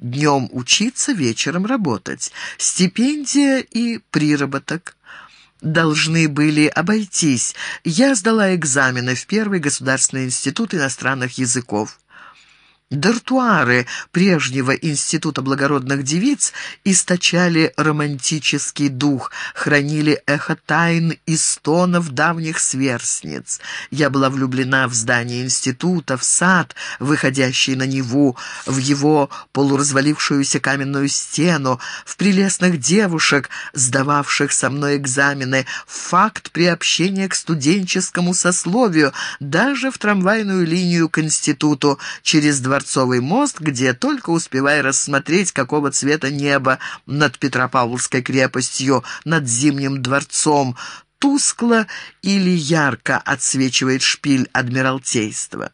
Днем учиться, вечером работать. Стипендия и приработок должны были обойтись. Я сдала экзамены в Первый государственный институт иностранных языков. Дартуары прежнего института благородных девиц источали романтический дух, хранили эхо тайн и стонов давних сверстниц. Я была влюблена в здание института, в сад, выходящий на Неву, в его полуразвалившуюся каменную стену, в прелестных девушек, сдававших со мной экзамены, факт приобщения к студенческому сословию, даже в трамвайную линию к институту через два Дворцовый мост, где только успевай рассмотреть, какого цвета небо над Петропавловской крепостью, над Зимним дворцом, тускло или ярко отсвечивает шпиль Адмиралтейства.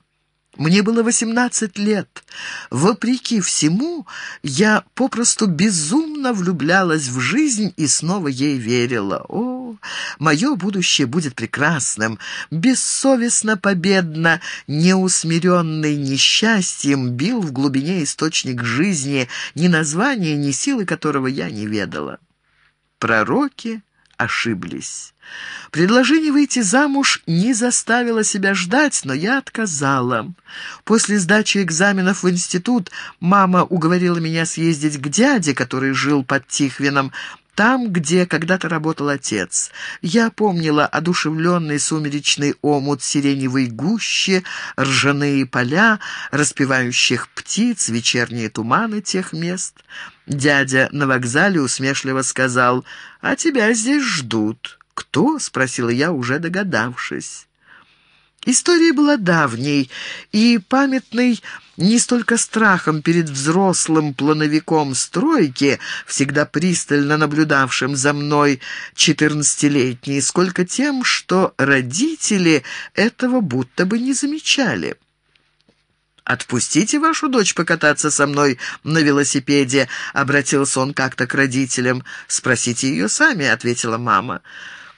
Мне было восемнадцать лет. Вопреки всему, я попросту безумно влюблялась в жизнь и снова ей верила. О, мое будущее будет прекрасным, бессовестно победно, неусмиренный несчастьем, бил в глубине источник жизни, ни названия, ни силы которого я не ведала. Пророки ошиблись. Предложение выйти замуж не заставило себя ждать, но я отказала. После сдачи экзаменов в институт мама уговорила меня съездить к дяде, который жил под Тихвином, там, где когда-то работал отец. Я помнила одушевленный сумеречный омут сиреневой гущи, ржаные поля, распевающих птиц, вечерние туманы тех мест. Дядя на вокзале усмешливо сказал, «А тебя здесь ждут». «Кто?» — спросила я, уже догадавшись. История была давней и памятной не столько страхом перед взрослым плановиком стройки, всегда пристально наблюдавшим за мной четырнадцатилетней, сколько тем, что родители этого будто бы не замечали. «Отпустите вашу дочь покататься со мной на велосипеде», — обратился он как-то к родителям. «Спросите ее сами», — ответила мама.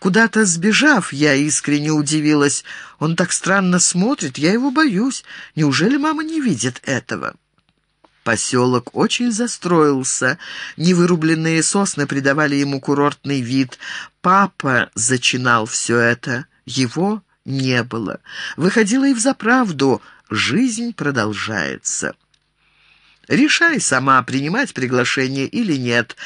Куда-то сбежав, я искренне удивилась. Он так странно смотрит, я его боюсь. Неужели мама не видит этого?» Поселок очень застроился. Невырубленные сосны придавали ему курортный вид. Папа зачинал все это. Его не было. Выходило и взаправду. Жизнь продолжается. Решай сама, принимать приглашение или нет.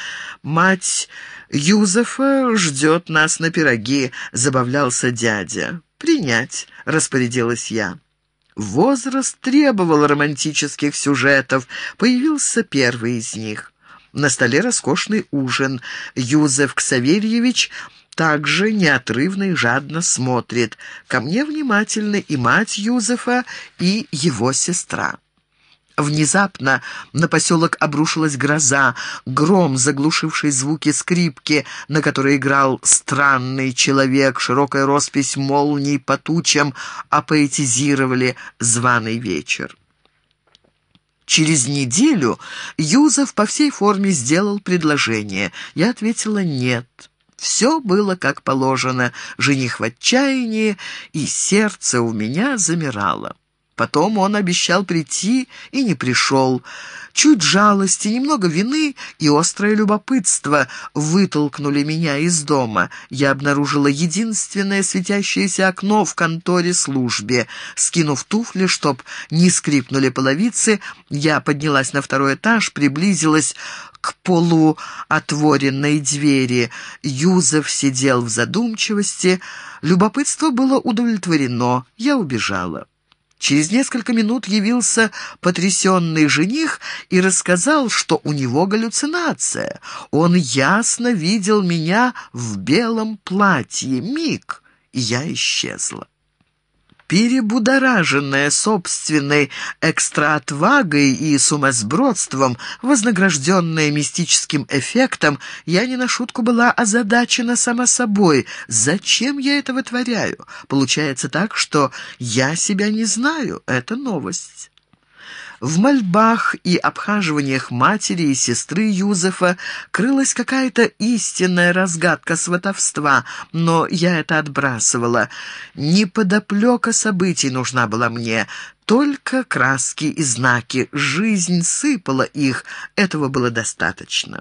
Мать Юзефа ждет нас на пироги», — забавлялся дядя. «Принять», — распорядилась я. Возраст требовал романтических сюжетов. Появился первый из них. На столе роскошный ужин. Юзеф Ксаверьевич также неотрывно и жадно смотрит. Ко мне внимательны и мать Юзефа, и его сестра. Внезапно на поселок обрушилась гроза, гром, заглушивший звуки скрипки, на которой играл странный человек, широкая роспись молний по тучам, апоэтизировали званый вечер. Через неделю Юзов по всей форме сделал предложение. Я ответила «нет». Все было как положено, жених в отчаянии, и сердце у меня замирало. Потом он обещал прийти и не пришел. Чуть жалости, немного вины и острое любопытство вытолкнули меня из дома. Я обнаружила единственное светящееся окно в конторе службе. Скинув туфли, чтоб не скрипнули половицы, я поднялась на второй этаж, приблизилась к полуотворенной двери. Юзеф сидел в задумчивости. Любопытство было удовлетворено. Я убежала. Через несколько минут явился потрясенный жених и рассказал, что у него галлюцинация. Он ясно видел меня в белом платье. Миг, и я исчезла. Перебудораженная собственной экстраотвагой и сумасбродством, вознагражденная мистическим эффектом, я не на шутку была озадачена сама собой. Зачем я это вытворяю? Получается так, что я себя не знаю. Это новость. В мольбах и обхаживаниях матери и сестры Юзефа крылась какая-то истинная разгадка сватовства, но я это отбрасывала. Не подоплека событий нужна была мне, только краски и знаки. Жизнь сыпала их, этого было достаточно.